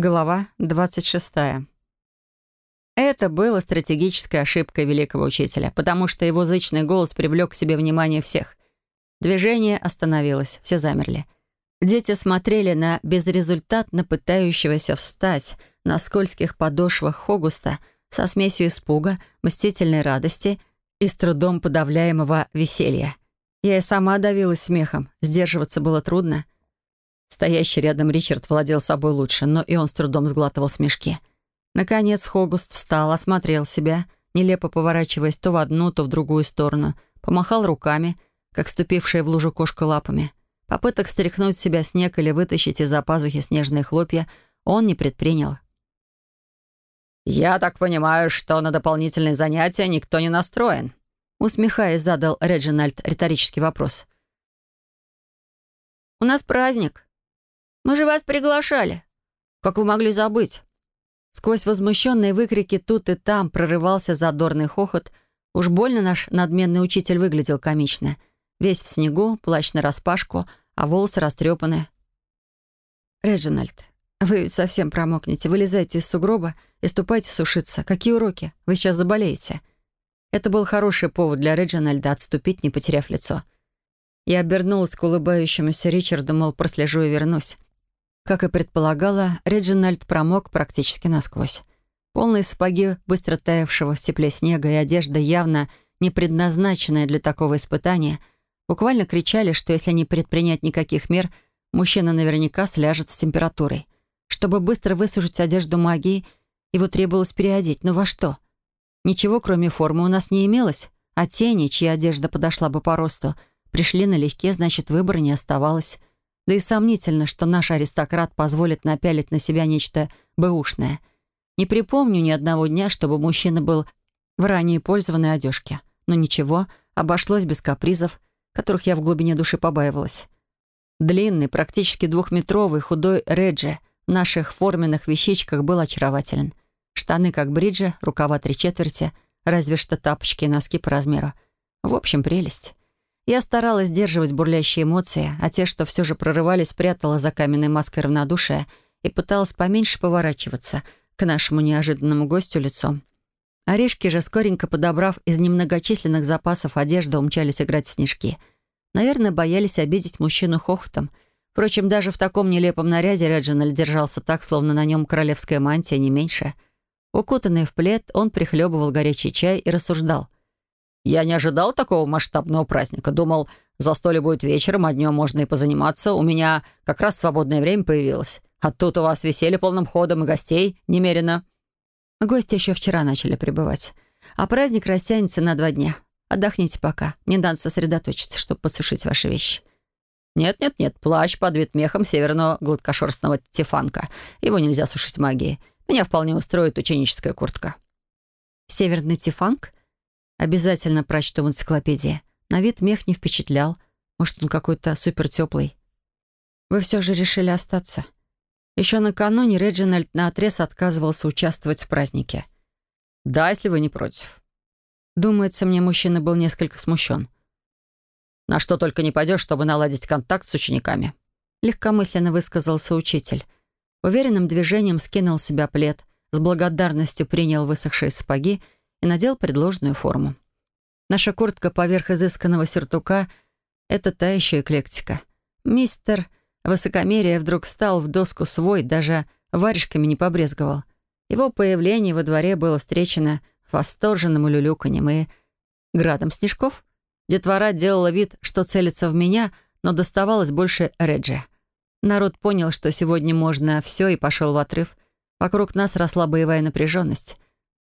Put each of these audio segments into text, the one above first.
Глава 26. Это было стратегической ошибкой великого учителя, потому что его зычный голос привлек к себе внимание всех. Движение остановилось, все замерли. Дети смотрели на безрезультатно пытающегося встать на скользких подошвах Хогуста со смесью испуга, мстительной радости и с трудом подавляемого веселья. Я и сама давилась смехом, сдерживаться было трудно — Стоящий рядом Ричард владел собой лучше, но и он с трудом сглатывал смешки. Наконец Хогуст встал, осмотрел себя, нелепо поворачиваясь то в одну, то в другую сторону, помахал руками, как ступившая в лужу кошка лапами. Попыток стряхнуть с себя снег или вытащить из-за пазухи снежные хлопья он не предпринял. «Я так понимаю, что на дополнительные занятия никто не настроен», усмехаясь, задал Реджинальд риторический вопрос. «У нас праздник», мы же вас приглашали. Как вы могли забыть?» Сквозь возмущенные выкрики тут и там прорывался задорный хохот. Уж больно наш надменный учитель выглядел комично. Весь в снегу, плащ нараспашку, а волосы растрепаны. «Реджинальд, вы совсем промокнете. Вылезайте из сугроба и ступайте сушиться. Какие уроки? Вы сейчас заболеете». Это был хороший повод для Реджинальда отступить, не потеряв лицо. Я обернулась к улыбающемуся Ричарду, мол, прослежу и вернусь. Как и предполагала, Реджинальд промок практически насквозь. Полные сапоги быстро таявшего в тепле снега и одежда, явно не предназначенная для такого испытания, буквально кричали, что если не предпринять никаких мер, мужчина наверняка сляжет с температурой. Чтобы быстро высушить одежду магии, его требовалось переодеть. Но во что? Ничего, кроме формы, у нас не имелось, а тени, чья одежда подошла бы по росту, пришли налегке, значит, выбора не оставалось. Да и сомнительно, что наш аристократ позволит напялить на себя нечто бэушное. Не припомню ни одного дня, чтобы мужчина был в ранее пользованной одежке. Но ничего, обошлось без капризов, которых я в глубине души побаивалась. Длинный, практически двухметровый, худой Реджи в наших форменных вещичках был очарователен. Штаны как бриджи, рукава три четверти, разве что тапочки и носки по размеру. В общем, прелесть. Я старалась сдерживать бурлящие эмоции, а те, что все же прорывались, прятала за каменной маской равнодушия и пыталась поменьше поворачиваться к нашему неожиданному гостю лицом. Орешки же, скоренько подобрав из немногочисленных запасов одежды, умчались играть в снежки. Наверное, боялись обидеть мужчину хохотом. Впрочем, даже в таком нелепом наряде Реджинальд держался так, словно на нем королевская мантия, не меньше. Укутанный в плед, он прихлебывал горячий чай и рассуждал — я не ожидал такого масштабного праздника. Думал, застолье будет вечером, а днем можно и позаниматься. У меня как раз свободное время появилось. А тут у вас веселье полным ходом и гостей немерено». Гости еще вчера начали прибывать. А праздник растянется на два дня. Отдохните пока. Мне надо сосредоточиться, чтобы посушить ваши вещи. «Нет-нет-нет, плащ подвит мехом северного гладкошерстного тефанка. Его нельзя сушить магией. Меня вполне устроит ученическая куртка». «Северный тефанк?» Обязательно прочту в энциклопедии. На вид мех не впечатлял. Может, он какой-то супертеплый. Вы все же решили остаться. Еще накануне Реджинальд наотрез отказывался участвовать в празднике. «Да, если вы не против». Думается, мне мужчина был несколько смущен. «На что только не пойдешь, чтобы наладить контакт с учениками», легкомысленно высказался учитель. Уверенным движением скинул себя плед, с благодарностью принял высохшие сапоги надел предложенную форму. Наша куртка поверх изысканного сюртука — это та еще эклектика. Мистер Высокомерие вдруг стал в доску свой, даже варежками не побрезговал. Его появление во дворе было встречено восторженным улюлюканьем и градом снежков. Детвора делала вид, что целится в меня, но доставалось больше Реджи. Народ понял, что сегодня можно все, и пошел в отрыв. Вокруг нас росла боевая напряженность.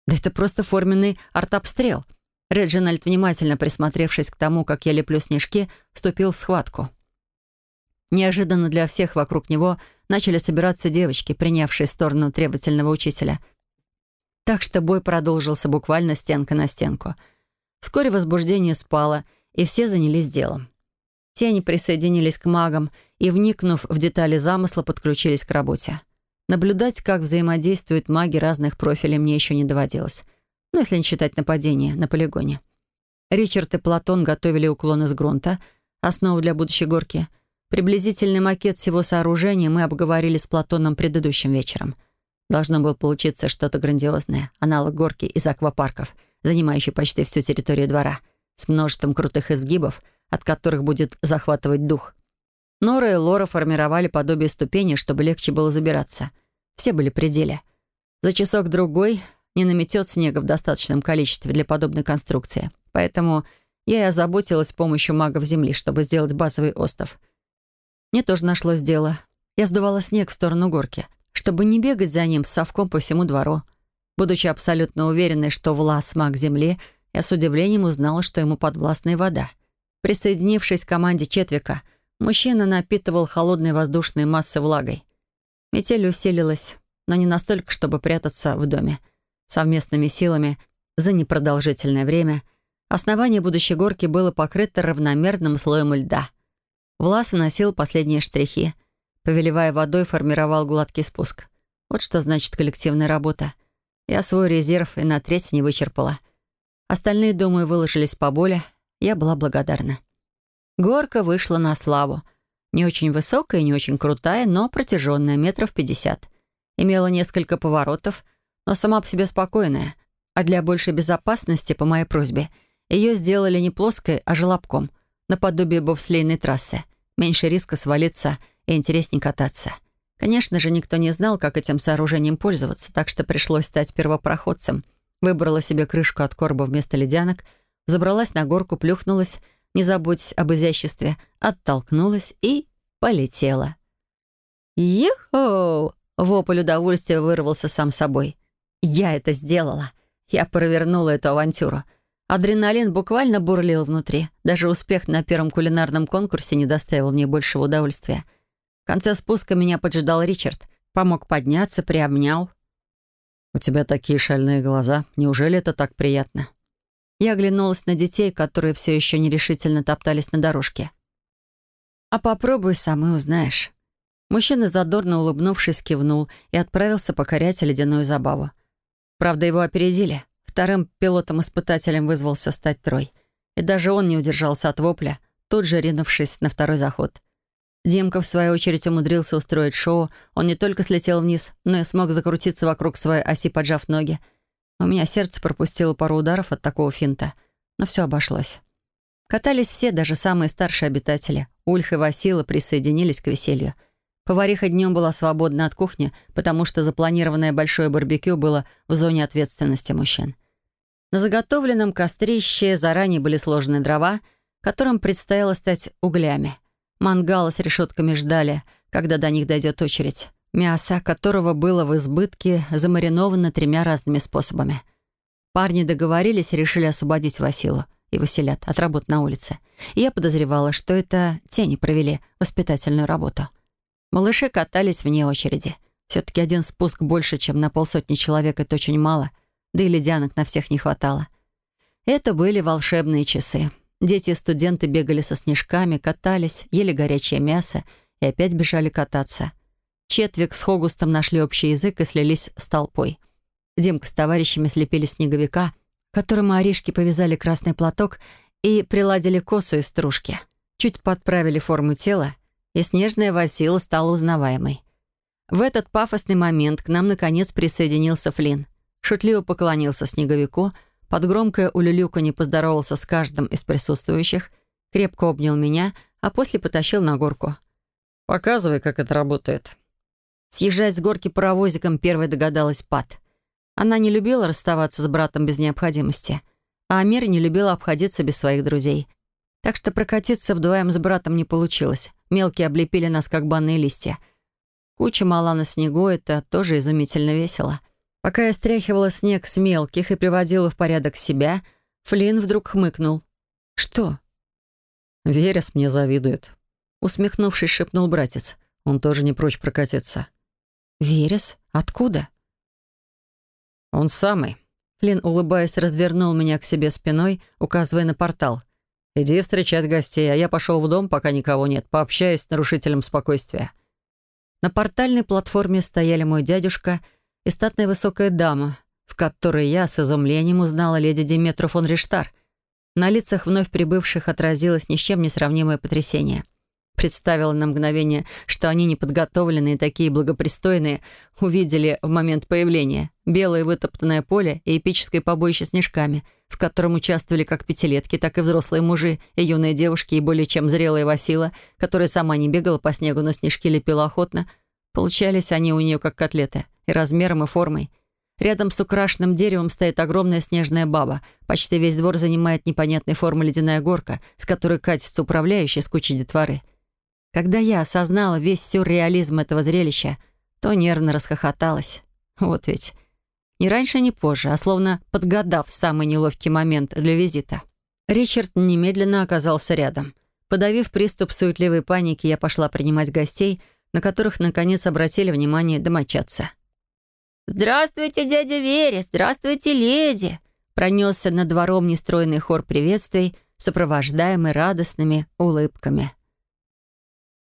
Да это просто форменный артобстрел. Реджинальд, внимательно присмотревшись к тому, как я леплю снежки, вступил в схватку. Неожиданно для всех вокруг него начали собираться девочки, принявшие сторону требовательного учителя. Так что бой продолжился буквально стенка на стенку. Вскоре возбуждение спало, и все занялись делом. Тени присоединились к магам и, вникнув в детали замысла, подключились к работе. Наблюдать, как взаимодействуют маги разных профилей, мне еще не доводилось. Ну, если не считать нападения на полигоне. Ричард и Платон готовили уклон из грунта, основу для будущей горки. Приблизительный макет всего сооружения мы обговорили с Платоном предыдущим вечером. Должно было получиться что-то грандиозное, аналог горки из аквапарков, занимающей почти всю территорию двора, с множеством крутых изгибов, от которых будет захватывать дух. Нора и Лора формировали подобие ступени, чтобы легче было забираться. Все были при деле. За часок-другой не наметет снега в достаточном количестве для подобной конструкции. Поэтому я и озаботилась помощью магов Земли, чтобы сделать базовый остров. Мне тоже нашлось дело. Я сдувала снег в сторону горки, чтобы не бегать за ним с совком по всему двору. Будучи абсолютно уверенной, что Влас маг Земли, я с удивлением узнала, что ему подвластная вода. Присоединившись к команде Четвика, мужчина напитывал холодные воздушные массы влагой. Метель усилилась, но не настолько, чтобы прятаться в доме. Совместными силами за непродолжительное время основание будущей горки было покрыто равномерным слоем льда. Влас носил последние штрихи. Повелевая водой, формировал гладкий спуск. Вот что значит коллективная работа. Я свой резерв и на треть не вычерпала. Остальные, думаю, выложились по боли. Я была благодарна. Горка вышла на славу. Не очень высокая, не очень крутая, но протяженная, метров пятьдесят. Имела несколько поворотов — но сама по себе спокойная. А для большей безопасности, по моей просьбе, ее сделали не плоской, а желобком, наподобие бобслейной трассы. Меньше риска свалиться и интереснее кататься. Конечно же, никто не знал, как этим сооружением пользоваться, так что пришлось стать первопроходцем. Выбрала себе крышку от короба вместо ледянок, забралась на горку, плюхнулась, не заботясь об изяществе, оттолкнулась и полетела. «Ехо!» — вопль удовольствия вырвался сам собой. Я это сделала. Я провернула эту авантюру. Адреналин буквально бурлил внутри. Даже успех на первом кулинарном конкурсе не доставил мне большего удовольствия. В конце спуска меня поджидал Ричард. Помог подняться, приобнял. «У тебя такие шальные глаза. Неужели это так приятно?» Я оглянулась на детей, которые все еще нерешительно топтались на дорожке. «А попробуй сам и узнаешь». Мужчина, задорно улыбнувшись, кивнул и отправился покорять ледяную забаву. Правда, его опередили. Вторым пилотом-испытателем вызвался стать Трой. И даже он не удержался от вопля, тут же ринувшись на второй заход. Димка, в свою очередь, умудрился устроить шоу. Он не только слетел вниз, но и смог закрутиться вокруг своей оси, поджав ноги. У меня сердце пропустило пару ударов от такого финта. Но все обошлось. Катались все, даже самые старшие обитатели. Ульх и Васила присоединились к веселью — Повариха днем была свободна от кухни, потому что запланированное большое барбекю было в зоне ответственности мужчин. На заготовленном кострище заранее были сложены дрова, которым предстояло стать углями. Мангалы с решетками ждали, когда до них дойдет очередь. Мясо, которого было в избытке, замариновано тремя разными способами. Парни договорились и решили освободить Василу и Василят от работ на улице. И я подозревала, что это те не провели воспитательную работу. Малыши катались вне очереди. Все-таки один спуск больше, чем на полсотни человек, это очень мало. Да и ледянок на всех не хватало. Это были волшебные часы. Дети и студенты бегали со снежками, катались, ели горячее мясо и опять бежали кататься. Четвик с Хогустом нашли общий язык и слились с толпой. Димка с товарищами слепили снеговика, которому оришки повязали красный платок и приладили косу из стружки. Чуть подправили форму тела и снежная Васила стала узнаваемой. В этот пафосный момент к нам, наконец, присоединился Флинн. Шутливо поклонился снеговику, под громкое улюлюканье поздоровался с каждым из присутствующих, крепко обнял меня, а после потащил на горку. «Показывай, как это работает». Съезжать с горки паровозиком первой догадалась Пат. Она не любила расставаться с братом без необходимости, а Амир не любила обходиться без своих друзей. Так что прокатиться вдвоем с братом не получилось. Мелкие облепили нас, как банные листья. Куча мала на снегу — это тоже изумительно весело. Пока я стряхивала снег с мелких и приводила в порядок себя, Флинн вдруг хмыкнул. «Что?» «Верес мне завидует», — усмехнувшись, шепнул братец. «Он тоже не прочь прокатиться». «Верес? Откуда?» «Он самый». Флинн, улыбаясь, развернул меня к себе спиной, указывая на портал. Иди встречать гостей, а я пошел в дом, пока никого нет, пообщаюсь с нарушителем спокойствия». На портальной платформе стояли мой дядюшка и статная высокая дама, в которой я с изумлением узнала леди Диметру фон Риштар. На лицах вновь прибывших отразилось ни с чем не сравнимое потрясение. Представила на мгновение, что они неподготовленные, такие благопристойные, увидели в момент появления белое вытоптанное поле и эпическое побоище снежками, в котором участвовали как пятилетки, так и взрослые мужи, и юные девушки, и более чем зрелая Васила, которая сама не бегала по снегу, но снежки лепила охотно. Получались они у нее как котлеты, и размером, и формой. Рядом с украшенным деревом стоит огромная снежная баба. Почти весь двор занимает непонятной формы ледяная горка, с которой катится управляющая с кучей детворы. Когда я осознала весь сюрреализм этого зрелища, то нервно расхохоталась. Вот ведь. Ни раньше, ни позже, а словно подгадав самый неловкий момент для визита. Ричард немедленно оказался рядом. Подавив приступ суетливой паники, я пошла принимать гостей, на которых, наконец, обратили внимание домочадцы. «Здравствуйте, дядя Вере! Здравствуйте, леди!» Пронесся над двором нестройный хор приветствий, сопровождаемый радостными улыбками.